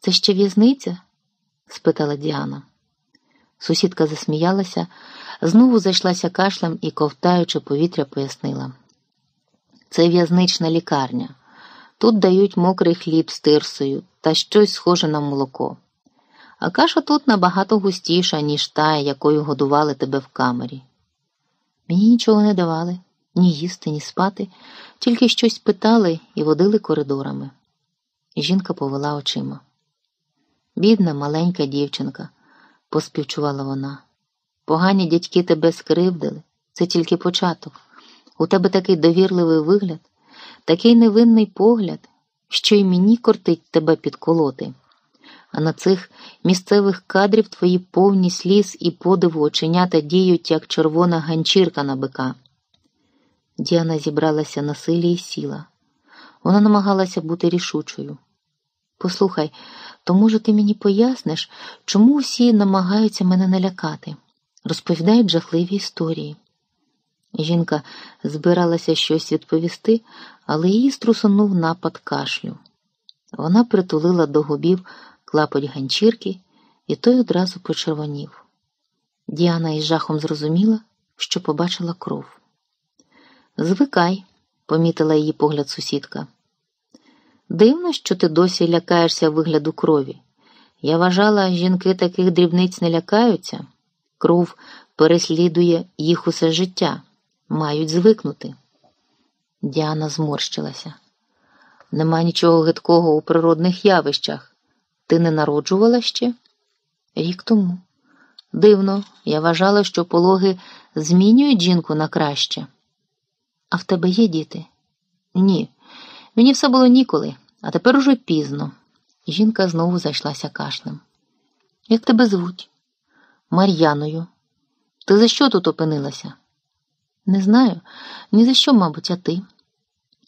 Це ще в'язниця? спитала Діана. Сусідка засміялася, знову зайшлася кашлем і, ковтаючи повітря, пояснила. Це в'язнична лікарня. Тут дають мокрий хліб з тирсою та щось схоже на молоко. А каша тут набагато густіша, ніж та, якою годували тебе в камері. Мені нічого не давали ні їсти, ні спати, тільки щось питали і водили коридорами. Жінка повела очима. Бідна, маленька дівчинка, поспівчувала вона. Погані дядьки тебе скривдили, це тільки початок. У тебе такий довірливий вигляд, такий невинний погляд, що й мені кортить тебе підколоти. А на цих місцевих кадрів твої повні сліз і подиву оченята діють, як червона ганчірка на бика. Діана зібралася на силі і сіла. Вона намагалася бути рішучою. Послухай, то, може, ти мені поясниш, чому всі намагаються мене налякати, розповідають жахливі історії. Жінка збиралася щось відповісти, але її струсонув напад кашлю. Вона притулила до губів клапоть ганчірки, і той одразу почервонів. Діана із жахом зрозуміла, що побачила кров. Звикай, помітила її погляд сусідка. Дивно, що ти досі лякаєшся вигляду крові. Я вважала, жінки таких дрібниць не лякаються. Кров переслідує їх усе життя, мають звикнути. Діана зморщилася. Нема нічого гидкого у природних явищах. Ти не народжувала ще? Рік тому. Дивно, я вважала, що пологи змінюють жінку на краще. А в тебе є діти? Ні. Мені все було ніколи, а тепер уже пізно. Жінка знову зайшлася кашлем. Як тебе звуть? Мар'яною. Ти за що тут опинилася? Не знаю, ні за що, мабуть, а ти.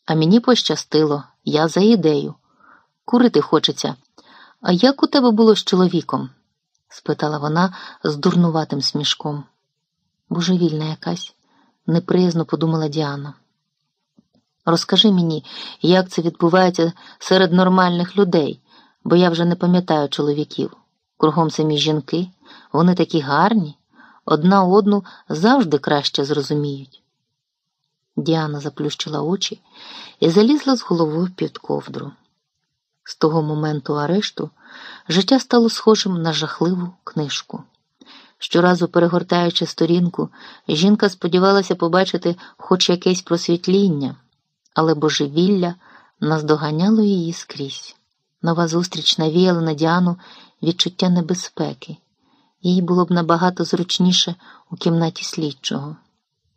А мені пощастило, я за ідею. Курити хочеться. А як у тебе було з чоловіком? спитала вона з дурнуватим смішком. Божевільна якась, неприязно подумала Діана. Розкажи мені, як це відбувається серед нормальних людей, бо я вже не пам'ятаю чоловіків. Кругом самі жінки, вони такі гарні, одна одну завжди краще зрозуміють. Діана заплющила очі і залізла з головою під ковдру. З того моменту арешту життя стало схожим на жахливу книжку. Щоразу перегортаючи сторінку, жінка сподівалася побачити хоч якесь просвітління але божевілля наздоганяло її скрізь. Нова зустріч навіяла на Діану відчуття небезпеки. Їй було б набагато зручніше у кімнаті слідчого.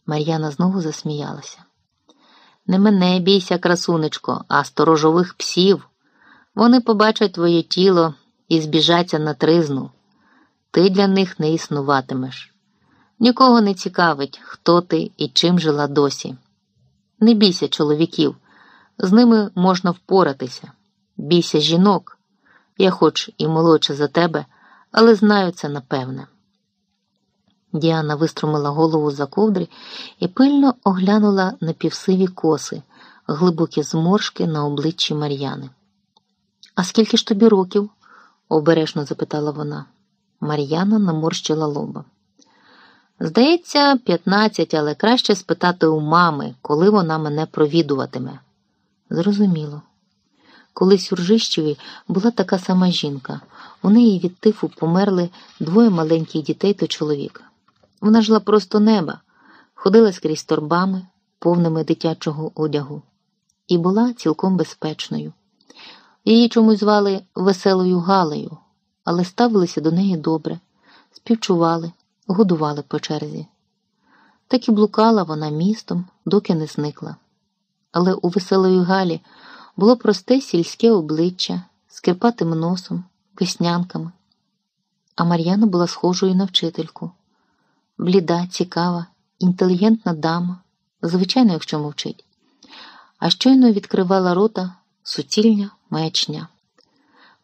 Мар'яна знову засміялася. Не мене бійся, красунечко, а сторожових псів. Вони побачать твоє тіло і збіжаться на тризну. Ти для них не існуватимеш. Нікого не цікавить, хто ти і чим жила досі. Не бійся чоловіків, з ними можна впоратися. Бійся жінок. Я хоч і молодша за тебе, але знаю це напевне. Діана виструмила голову за ковдри і пильно оглянула напівсиві коси, глибокі зморшки на обличчі Мар'яни. А скільки ж тобі років? обережно запитала вона. Мар'яна наморщила лоба. Здається, п'ятнадцять, але краще спитати у мами, коли вона мене провідуватиме. Зрозуміло. Колись у Ржищеві була така сама жінка. У неї від тифу померли двоє маленьких дітей та чоловіка. Вона жила просто неба, ходила скрізь торбами, повними дитячого одягу, і була цілком безпечною. Її чомусь звали Веселою Галею, але ставилися до неї добре, співчували годували по черзі. Так і блукала вона містом, доки не зникла. Але у веселої Галі було просте сільське обличчя з кирпатим носом, веснянками. А Мар'яна була схожою на вчительку. Бліда, цікава, інтелігентна дама, звичайно, якщо мовчить. А щойно відкривала рота суцільня маячня.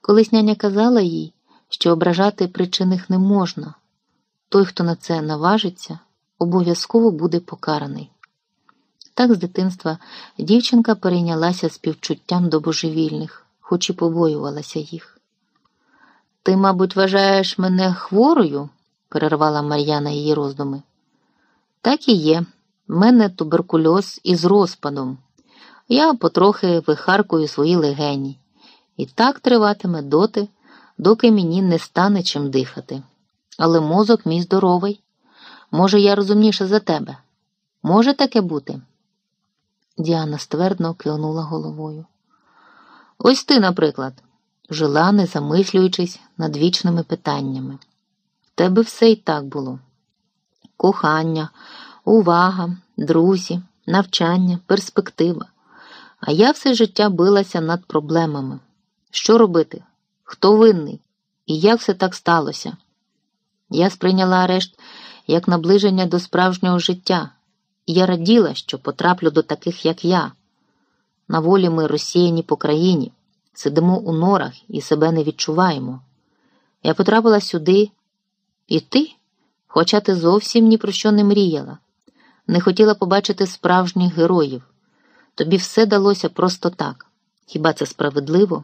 Колись няня казала їй, що ображати причинних не можна, той, хто на це наважиться, обов'язково буде покараний. Так з дитинства дівчинка перейнялася співчуттям до божевільних, хоч і побоювалася їх. Ти, мабуть, вважаєш мене хворою? перервала Мар'яна її роздуми. Так і є. В мене туберкульоз із розпадом. Я потрохи вихаркую свої легені. І так триватиме доти, доки мені не стане чим дихати. Але мозок мій здоровий. Може, я розумніша за тебе. Може таке бути? Діана ствердно кивнула головою. Ось ти, наприклад, жила, не замислюючись над вічними питаннями. В тебе все і так було: кохання, увага, друзі, навчання, перспектива. А я все життя билася над проблемами. Що робити? Хто винний? І як все так сталося? Я сприйняла арешт як наближення до справжнього життя, я раділа, що потраплю до таких, як я. На волі ми розсіяні по країні, сидимо у норах і себе не відчуваємо. Я потрапила сюди, і ти, хоча ти зовсім ні про що не мріяла, не хотіла побачити справжніх героїв. Тобі все далося просто так. Хіба це справедливо?